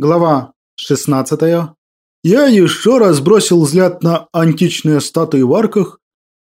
Глава 16. Я еще раз бросил взгляд на античные статуи в арках.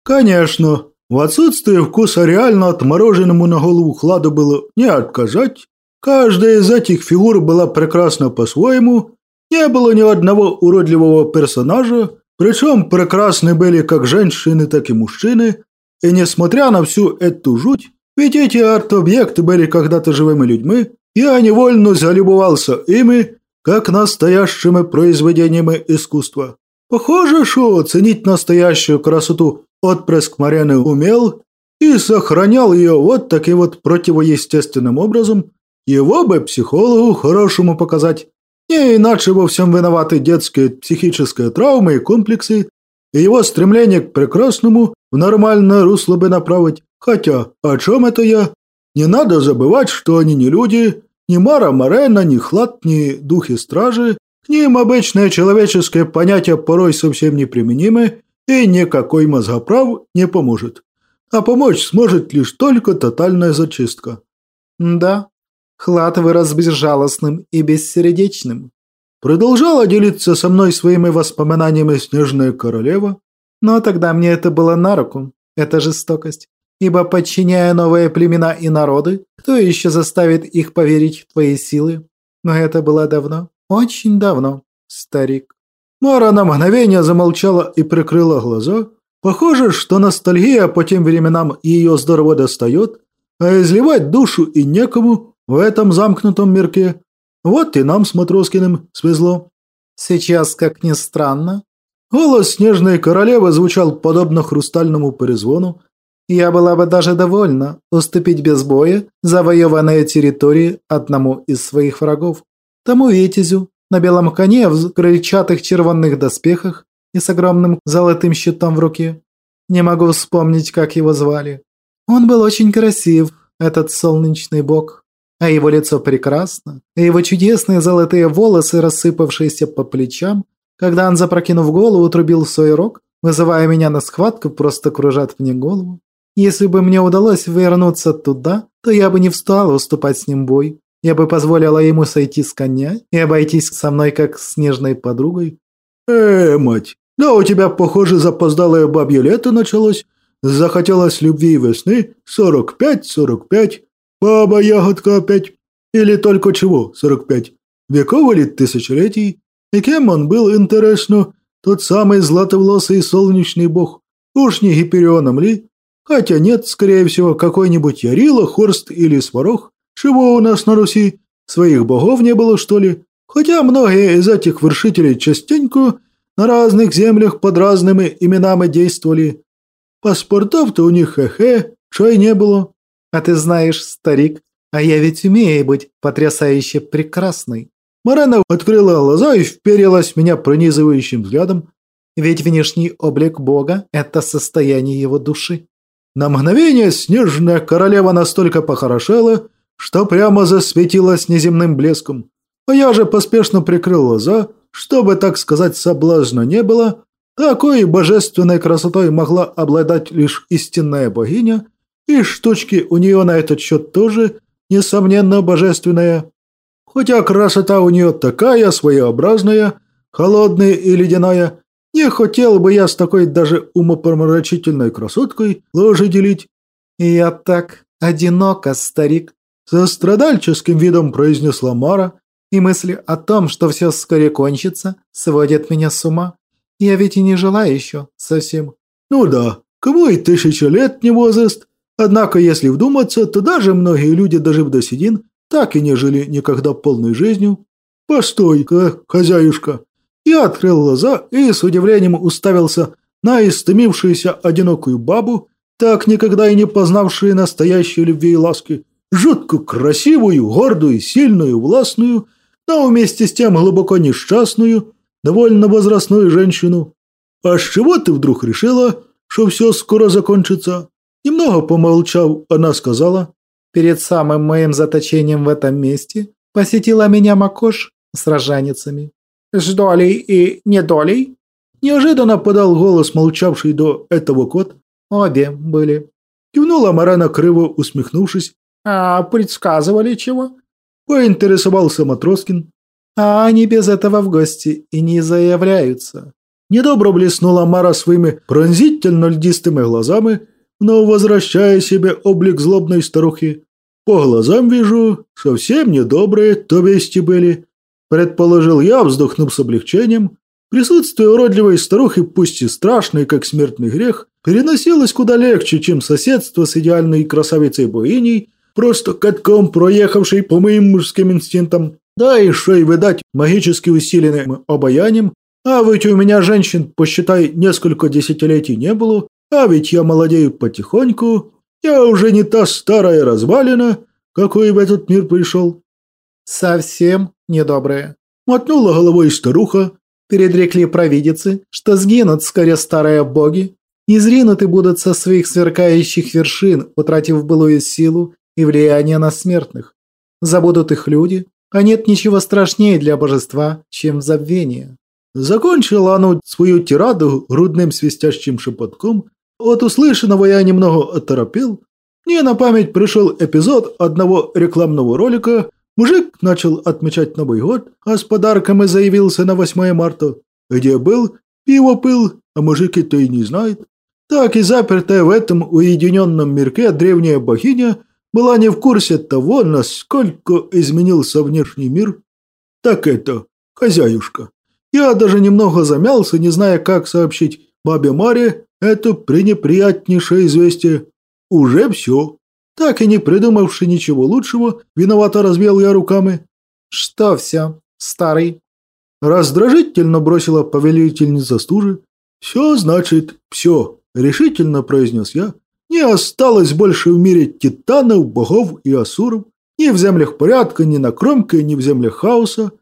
Конечно, в отсутствие вкуса реально отмороженному на голову хладу было не отказать. Каждая из этих фигур была прекрасна по-своему. Не было ни одного уродливого персонажа, причем прекрасны были как женщины, так и мужчины. И несмотря на всю эту жуть, ведь эти арт-объекты были когда-то живыми людьми, я невольно залюбовался ими, как настоящими произведениями искусства. Похоже, что оценить настоящую красоту отпрыск Марьяны умел и сохранял ее вот таким вот противоестественным образом. Его бы психологу хорошему показать. Не иначе во всем виноваты детские психические травмы и комплексы, и его стремление к прекрасному в нормальное русло бы направить. Хотя, о чем это я? Не надо забывать, что они не люди, ни Мара Морена, ни Хлад, ни Духи Стражи. К ним обычное человеческое понятие порой совсем неприменимы, и никакой мозгоправ не поможет. А помочь сможет лишь только тотальная зачистка. Да, Хлад вырос безжалостным и бессердечным. Продолжала делиться со мной своими воспоминаниями Снежная Королева. Но тогда мне это было на руку, эта жестокость ибо, подчиняя новые племена и народы, кто еще заставит их поверить в твои силы? Но это было давно, очень давно, старик». Мара на мгновение замолчала и прикрыла глаза. Похоже, что ностальгия по тем временам ее здорово достает, а изливать душу и некому в этом замкнутом мирке. Вот и нам с Матроскиным свезло. Сейчас, как ни странно, голос снежной королевы звучал подобно хрустальному перезвону, я была бы даже довольна уступить без боя завоеванные территории одному из своих врагов. Тому Витязю на белом коне в крыльчатых червонных доспехах и с огромным золотым щитом в руке. Не могу вспомнить, как его звали. Он был очень красив, этот солнечный бог, а его лицо прекрасно, и его чудесные золотые волосы, рассыпавшиеся по плечам, когда он, запрокинув голову, трубил свой рог, вызывая меня на схватку, просто кружат мне голову. Если бы мне удалось вернуться туда, то я бы не встала уступать с ним бой. Я бы позволила ему сойти с коня и обойтись со мной как с нежной подругой. Э, мать, да у тебя, похоже, запоздалое бабье лето началось. Захотелось любви и весны. Сорок пять, сорок пять. Баба-ягодка опять. Или только чего, сорок пять? Веков или тысячелетий? И кем он был, интересно? Тот самый златовласый солнечный бог. Уж не Гиперионом ли? Хотя нет, скорее всего, какой-нибудь Ярила, Хорст или Сварог. Чего у нас на Руси? Своих богов не было, что ли? Хотя многие из этих вершителей частенько на разных землях под разными именами действовали. Паспортов-то у них хе-хе, чай не было. А ты знаешь, старик, а я ведь умею быть потрясающе прекрасной. Марена открыла глаза и вперилась в меня пронизывающим взглядом. Ведь внешний облик Бога – это состояние его души. На мгновение снежная королева настолько похорошела, что прямо засветилась неземным блеском. А я же поспешно прикрыл глаза, чтобы, так сказать, соблазна не было. Такой божественной красотой могла обладать лишь истинная богиня, и штучки у нее на этот счет тоже, несомненно, божественная. Хотя красота у нее такая своеобразная, холодная и ледяная, не хотел бы я с такой даже умопомрачительной красоткой ложе делить. Я так одиноко, старик. Со страдальческим видом произнесла Мара. И мысли о том, что все вскоре кончится, сводят меня с ума. Я ведь и не жила еще совсем. Ну да, кому и тысячелетний возраст. Однако, если вдуматься, то даже многие люди, дожив до седин, так и не жили никогда полной жизнью. Постой-ка, хозяюшка, я открыл глаза и с удивлением уставился на истомившуюся одинокую бабу, так никогда и не познавшую настоящей любви и ласки, жутко красивую, гордую, сильную, властную, но вместе с тем глубоко несчастную, довольно возрастную женщину. «А с чего ты вдруг решила, что все скоро закончится?» Немного помолчав, она сказала. «Перед самым моим заточением в этом месте посетила меня Макош с рожаницами. «С долей и недолей?» Неожиданно подал голос, молчавший до этого кот. «Обе были». Кивнула Марана, криво усмехнувшись. «А предсказывали чего?» Поинтересовался Матроскин. а они без этого в гости и не заявляются». Недобро блеснула Мара своими пронзительно льдистыми глазами, но возвращая себе облик злобной старухи. «По глазам вижу, совсем недобрые то вести были», предположил я, вздохнув с облегчением. Присутствие уродливой старухи, пусть и страшной, как смертный грех, переносилось куда легче, чем соседство с идеальной красавицей-богиней, просто катком проехавшей по моим мужским инстинктам. Да еще и, видать, магически усиленным обаянием, а ведь у меня женщин, посчитай, несколько десятилетий не было, а ведь я молодею потихоньку, я уже не та старая развалина, какой в этот мир пришел». «Совсем недобрые», — мотнула головой старуха. «Передрекли провидицы, что сгинут скорее старые боги, и зринуты будут со своих сверкающих вершин, утратив былую силу и влияние на смертных. Забудут их люди, а нет ничего страшнее для божества, чем забвение». Закончила она свою тираду грудным свистящим шепотком. От услышанного я немного оторопел. Мне на память пришел эпизод одного рекламного ролика. Мужик начал отмечать Новый год, а с подарками заявился на 8 марта. Где был, пиво пил, а мужик и то и не знает. Так и запертая в этом уединенном мирке древняя богиня была не в курсе того, насколько изменился внешний мир. Так это, хозяюшка. Я даже немного замялся, не зная, как сообщить бабе Маре это пренеприятнейшее известие. Уже все. Так и не придумавши ничего лучшего, виновато развел я руками. «Что все, старый?» Раздражительно бросила повелительница стужи. «Все значит все», — решительно произнес я. «Не осталось больше в мире титанов, богов и асуров, ни в землях порядка, ни на кромке, ни в землях хаоса.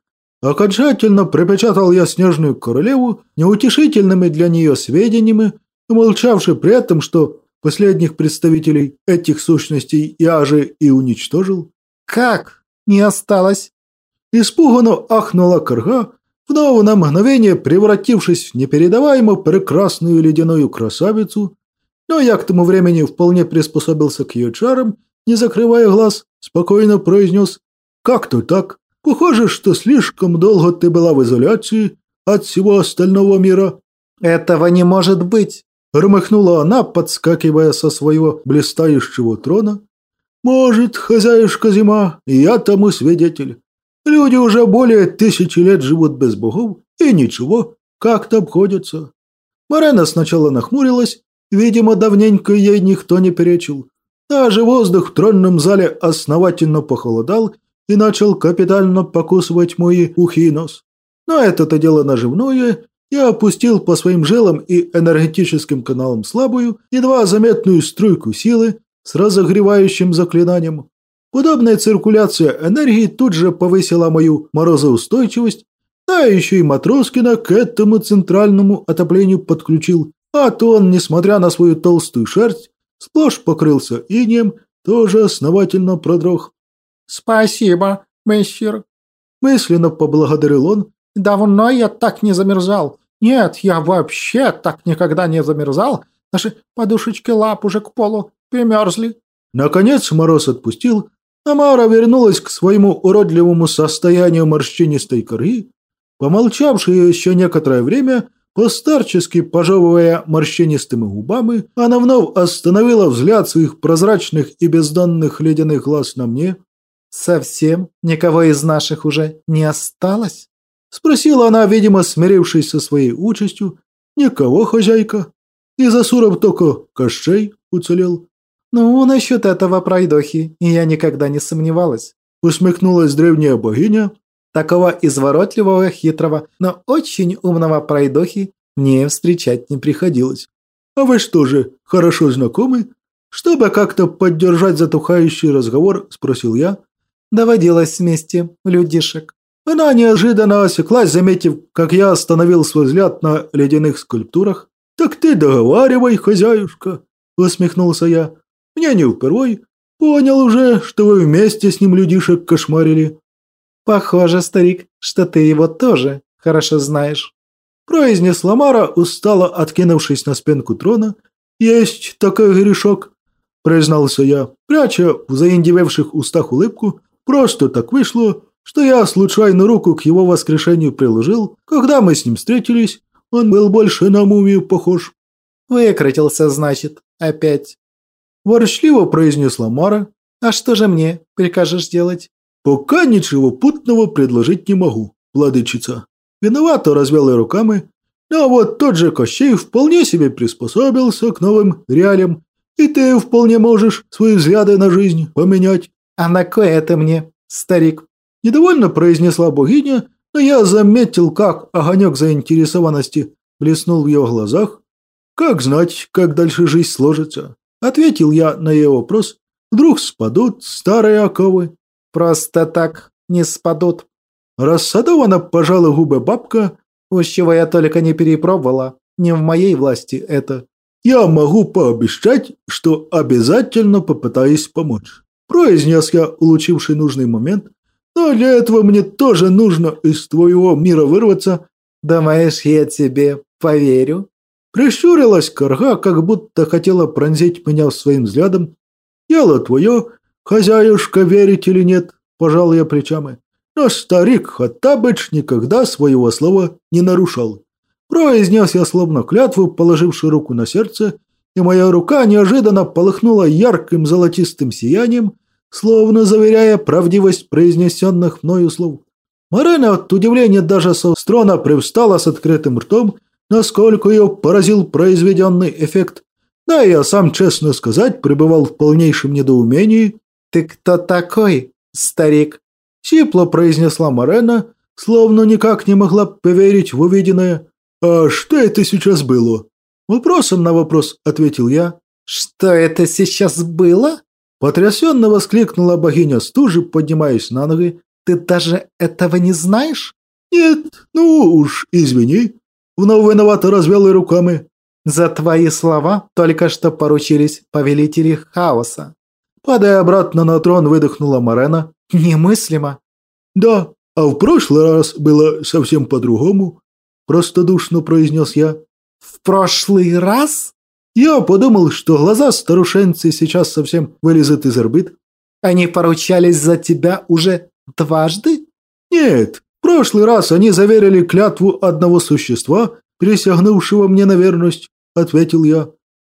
Окончательно припечатал я снежную королеву неутешительными для нее сведениями, умолчавши при этом, что последних представителей этих сущностей я же и уничтожил. «Как? Не осталось?» Испуганно ахнула Карга, вновь на мгновение превратившись в непередаваемо прекрасную ледяную красавицу, но я к тому времени вполне приспособился к ее чарам, не закрывая глаз, спокойно произнес «Как-то так?» Похоже, что слишком долго ты была в изоляции от всего остального мира». «Этого не может быть!» – рмыхнула она, подскакивая со своего блистающего трона. «Может, хозяюшка зима, я тому свидетель. Люди уже более тысячи лет живут без богов, и ничего, как-то обходятся». Марена сначала нахмурилась, видимо, давненько ей никто не перечил. Даже воздух в тронном зале основательно похолодал, и начал капитально покусывать мои ухи и нос. Но это-то дело наживное, я опустил по своим жилам и энергетическим каналам слабую, едва заметную струйку силы с разогревающим заклинанием. Подобная циркуляция энергии тут же повысила мою морозоустойчивость, а еще и Матроскина к этому центральному отоплению подключил, а то он, несмотря на свою толстую шерсть, сплошь покрылся инеем, тоже основательно продрог. «Спасибо, мессир», – мысленно поблагодарил он. «Давно я так не замерзал. Нет, я вообще так никогда не замерзал. Наши подушечки лап уже к полу примерзли». Наконец мороз отпустил, а Мара вернулась к своему уродливому состоянию морщинистой коры. Помолчавши еще некоторое время, постарчески пожевывая морщинистыми губами, она вновь остановила взгляд своих прозрачных и бездонных ледяных глаз на мне – «Совсем никого из наших уже не осталось?» Спросила она, видимо, смирившись со своей участью. «Никого, хозяйка. Из Асуров только Кощей уцелел». «Ну, насчет этого пройдохи я никогда не сомневалась», усмехнулась древняя богиня. «Такого изворотливого, хитрого, но очень умного пройдохи мне встречать не приходилось». «А вы что же, хорошо знакомы?» «Чтобы как-то поддержать затухающий разговор», спросил я. Доводилось вместе, людишек. Она неожиданно осеклась, заметив, как я остановил свой взгляд на ледяных скульптурах. «Так ты договаривай, хозяюшка», – усмехнулся я. «Мне не впервой. Понял уже, что вы вместе с ним людишек кошмарили». «Похоже, старик, что ты его тоже хорошо знаешь», – произнесла Мара, устало откинувшись на спинку трона. «Есть такой грешок», – признался я, пряча в заиндевевших устах улыбку, Просто так вышло, что я случайно руку к его воскрешению приложил, когда мы с ним встретились, он был больше на мумию похож. «Выкрутился, значит, опять». Ворчливо произнесла Мара. «А что же мне прикажешь делать?» «Пока ничего путного предложить не могу, владычица». Виновато развел я руками. Но вот тот же Кощей вполне себе приспособился к новым реалиям, и ты вполне можешь свои взгляды на жизнь поменять. «А на кое это мне, старик?» Недовольно произнесла богиня, но я заметил, как огонек заинтересованности блеснул в ее глазах. «Как знать, как дальше жизнь сложится?» Ответил я на ее вопрос. «Вдруг спадут старые оковы?» «Просто так не спадут». Рассадована пожала губы бабка. «Уж чего я только не перепробовала. Не в моей власти это». «Я могу пообещать, что обязательно попытаюсь помочь», произнес я, улучивший нужный момент. «Но для этого мне тоже нужно из твоего мира вырваться». «Думаешь, я тебе поверю?» Прищурилась корга, как будто хотела пронзить меня своим взглядом. «Дело твое, хозяюшка, верить или нет?» – пожал я плечами. Но старик Хаттабыч никогда своего слова не нарушал. Произнес я словно клятву, положивши руку на сердце, и моя рука неожиданно полыхнула ярким золотистым сиянием, словно заверяя правдивость произнесенных мною слов. Марена от удивления даже со строна привстала с открытым ртом, насколько ее поразил произведенный эффект. Да я сам, честно сказать, пребывал в полнейшем недоумении. «Ты кто такой, старик?» Сипло произнесла Марена, словно никак не могла поверить в увиденное. «А что это сейчас было?» Вопросом на вопрос ответил я. «Что это сейчас было?» Потрясенно воскликнула богиня стужи, поднимаясь на ноги. «Ты даже этого не знаешь?» «Нет, ну уж, извини». Вновь виновато развел и руками. «За твои слова только что поручились повелители хаоса». Падая обратно на трон, выдохнула Марена. «Немыслимо». «Да, а в прошлый раз было совсем по-другому», простодушно произнес я. «В прошлый раз?» Я подумал, что глаза старушенцы сейчас совсем вылезут из орбит. «Они поручались за тебя уже дважды?» «Нет, в прошлый раз они заверили клятву одного существа, присягнувшего мне на верность», — ответил я.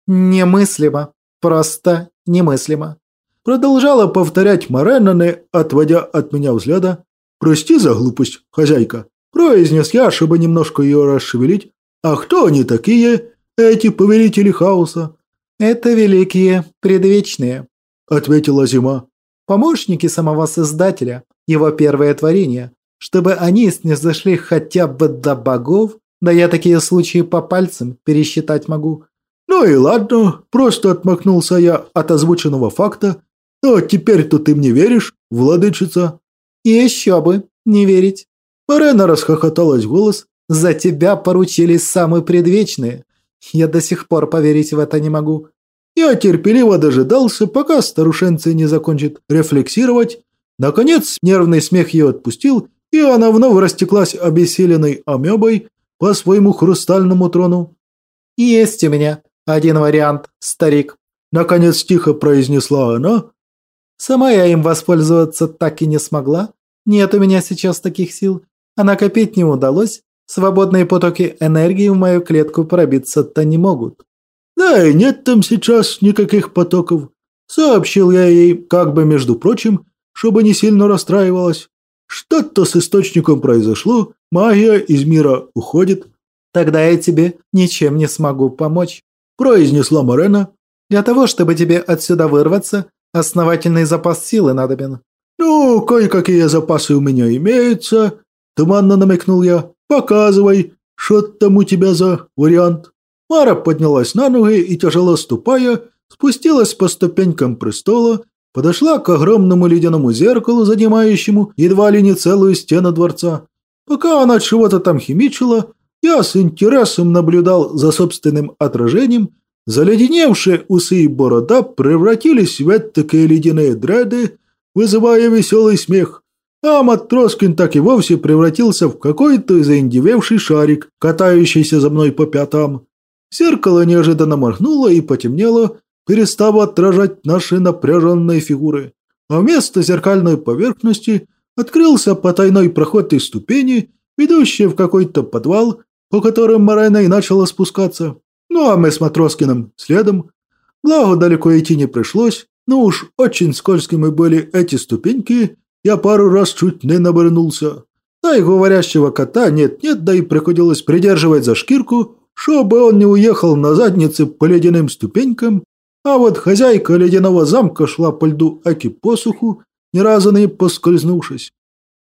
«Немыслимо. Просто немыслимо». Продолжала повторять Моренане, отводя от меня взгляда. «Прости за глупость, хозяйка», – произнес я, чтобы немножко ее расшевелить. «А кто они такие, эти повелители хаоса?» «Это великие, предвечные», – ответила Зима. «Помощники самого Создателя, его первое творение. Чтобы они снизошли хотя бы до богов, да я такие случаи по пальцам пересчитать могу». «Ну и ладно, просто отмахнулся я от озвученного факта «А теперь-то ты мне веришь, владычица?» «Еще бы, не верить». Марена расхохоталась голос. «За тебя поручились самые предвечные. Я до сих пор поверить в это не могу». Я терпеливо дожидался, пока старушенция не закончит рефлексировать. Наконец, нервный смех ее отпустил, и она вновь растеклась обессиленной амебой по своему хрустальному трону. «Есть у меня один вариант, старик», – наконец тихо произнесла она, Сама я им воспользоваться так и не смогла. Нет у меня сейчас таких сил. А накопить не удалось. Свободные потоки энергии в мою клетку пробиться-то не могут. Да и нет там сейчас никаких потоков. Сообщил я ей, как бы между прочим, чтобы не сильно расстраивалась. Что-то с источником произошло, магия из мира уходит. Тогда я тебе ничем не смогу помочь, произнесла Морена. Для того, чтобы тебе отсюда вырваться, Основательный запас силы надобен. Ну, кое-какие запасы у меня имеются, туманно намекнул я. Показывай, что там у тебя за вариант. Мара поднялась на ноги и, тяжело ступая, спустилась по ступенькам престола, подошла к огромному ледяному зеркалу, занимающему едва ли не целую стену дворца. Пока она чего-то там химичила, я с интересом наблюдал за собственным отражением Заледеневшие усы и борода превратились в такие ледяные дреды, вызывая веселый смех. А Матроскин так и вовсе превратился в какой-то заиндевевший шарик, катающийся за мной по пятам. Зеркало неожиданно моргнуло и потемнело, перестав отражать наши напряженные фигуры. А вместо зеркальной поверхности открылся потайной проход из ступени, ведущий в какой-то подвал, по которым Морена и начала спускаться. Ну а мы с Матроскиным следом. Благо далеко идти не пришлось, но уж очень скользкими были эти ступеньки, я пару раз чуть не набернулся. Да и говорящего кота нет-нет, да и приходилось придерживать за шкирку, чтобы он не уехал на заднице по ледяным ступенькам, а вот хозяйка ледяного замка шла по льду аки посуху, ни разу не поскользнувшись.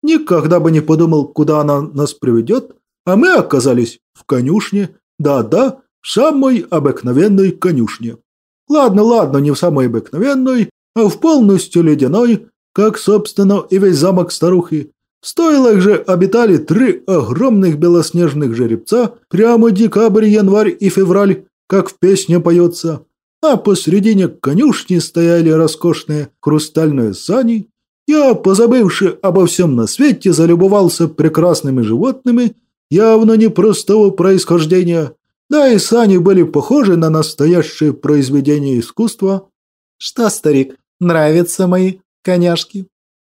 Никогда бы не подумал, куда она нас приведет, а мы оказались в конюшне, да-да, в самой обыкновенной конюшне. Ладно, ладно, не в самой обыкновенной, а в полностью ледяной, как, собственно, и весь замок старухи. В стойлах же обитали три огромных белоснежных жеребца, прямо декабрь, январь и февраль, как в песне поется. А посредине конюшни стояли роскошные хрустальные сани. Я, позабывши обо всем на свете, залюбовался прекрасными животными, явно непростого происхождения. Да и сани были похожи на настоящее произведение искусства. «Что, старик, нравятся мои коняшки?»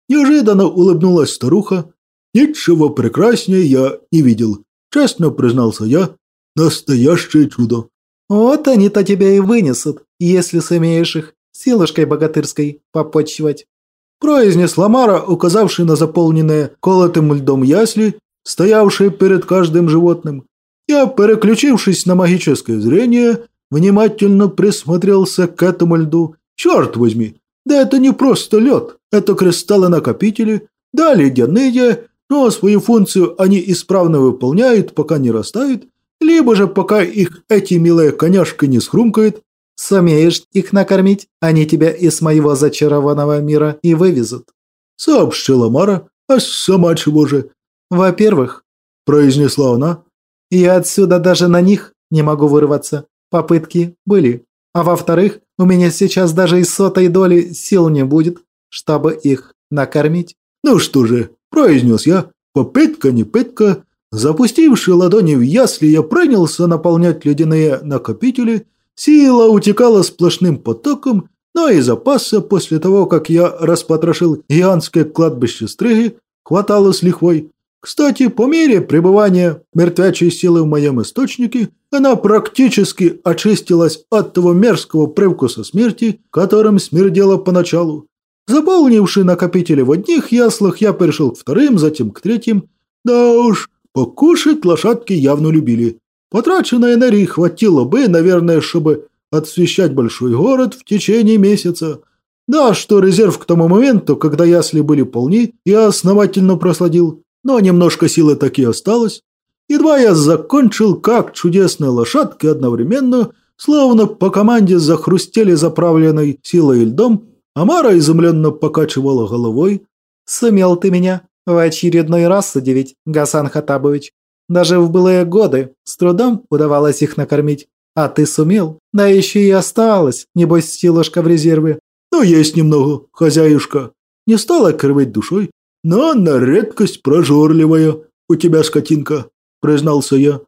Неожиданно улыбнулась старуха. «Ничего прекраснее я не видел», – честно признался я. «Настоящее чудо». «Вот они-то тебя и вынесут, если сумеешь их силушкой богатырской попочивать», – произнесла Мара, указавшая на заполненные колотым льдом ясли, стоявшие перед каждым животным. Я, переключившись на магическое зрение, внимательно присмотрелся к этому льду. Черт возьми, да это не просто лед, это кристаллы-накопители, да ледяные, но свою функцию они исправно выполняют, пока не растают, либо же пока их эти милые коняшки не схрумкают. Сумеешь их накормить, они тебя из моего зачарованного мира и вывезут. Сообщила Мара, а сама чего же? Во-первых, произнесла она, я отсюда даже на них не могу вырваться. Попытки были. А во-вторых, у меня сейчас даже и сотой доли сил не будет, чтобы их накормить. Ну что же, произнес я, попытка не пытка. Запустивши ладони в ясли, я принялся наполнять ледяные накопители. Сила утекала сплошным потоком, но и запаса после того, как я распотрошил гигантское кладбище стриги, хватало с лихвой. Кстати, по мере пребывания мертвячей силы в моем источнике, она практически очистилась от того мерзкого привкуса смерти, которым смердела поначалу. Заполнивший накопители в одних яслах, я перешел к вторым, затем к третьим. Да уж, покушать лошадки явно любили. Потраченной энергии хватило бы, наверное, чтобы освещать большой город в течение месяца. Да, что резерв к тому моменту, когда ясли были полны, я основательно просладил но немножко силы таки осталось. Едва я закончил, как чудесные лошадки одновременно, словно по команде захрустели заправленной силой льдом, а Мара изумленно покачивала головой. «Сумел ты меня в очередной раз удивить, Гасан Хатабович. Даже в былые годы с трудом удавалось их накормить. А ты сумел, да еще и осталось, небось, силушка в резерве». «Ну, есть немного, хозяюшка». Не стала кривить душой, но на редкость прожорливая у тебя скотинка», – признался я.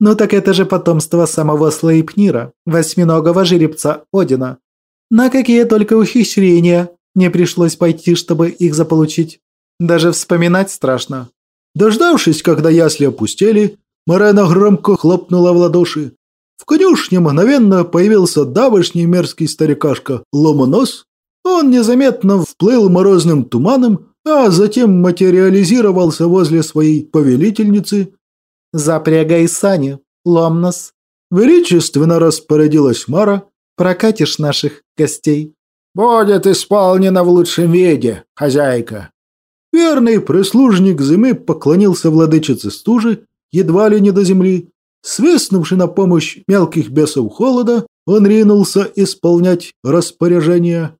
«Ну так это же потомство самого Слейпнира, восьминогого жеребца Одина. На какие только ухищрения не пришлось пойти, чтобы их заполучить. Даже вспоминать страшно». Дождавшись, когда ясли опустели, Марена громко хлопнула в ладоши. В конюшне мгновенно появился давышний мерзкий старикашка Ломонос. Он незаметно вплыл морозным туманом, а затем материализировался возле своей повелительницы. «Запрягай сани, Ломнос!» Величественно распорядилась Мара. «Прокатишь наших гостей?» «Будет исполнено в лучшем виде, хозяйка!» Верный прислужник зимы поклонился владычице стужи, едва ли не до земли. Свистнувши на помощь мелких бесов холода, он ринулся исполнять распоряжение.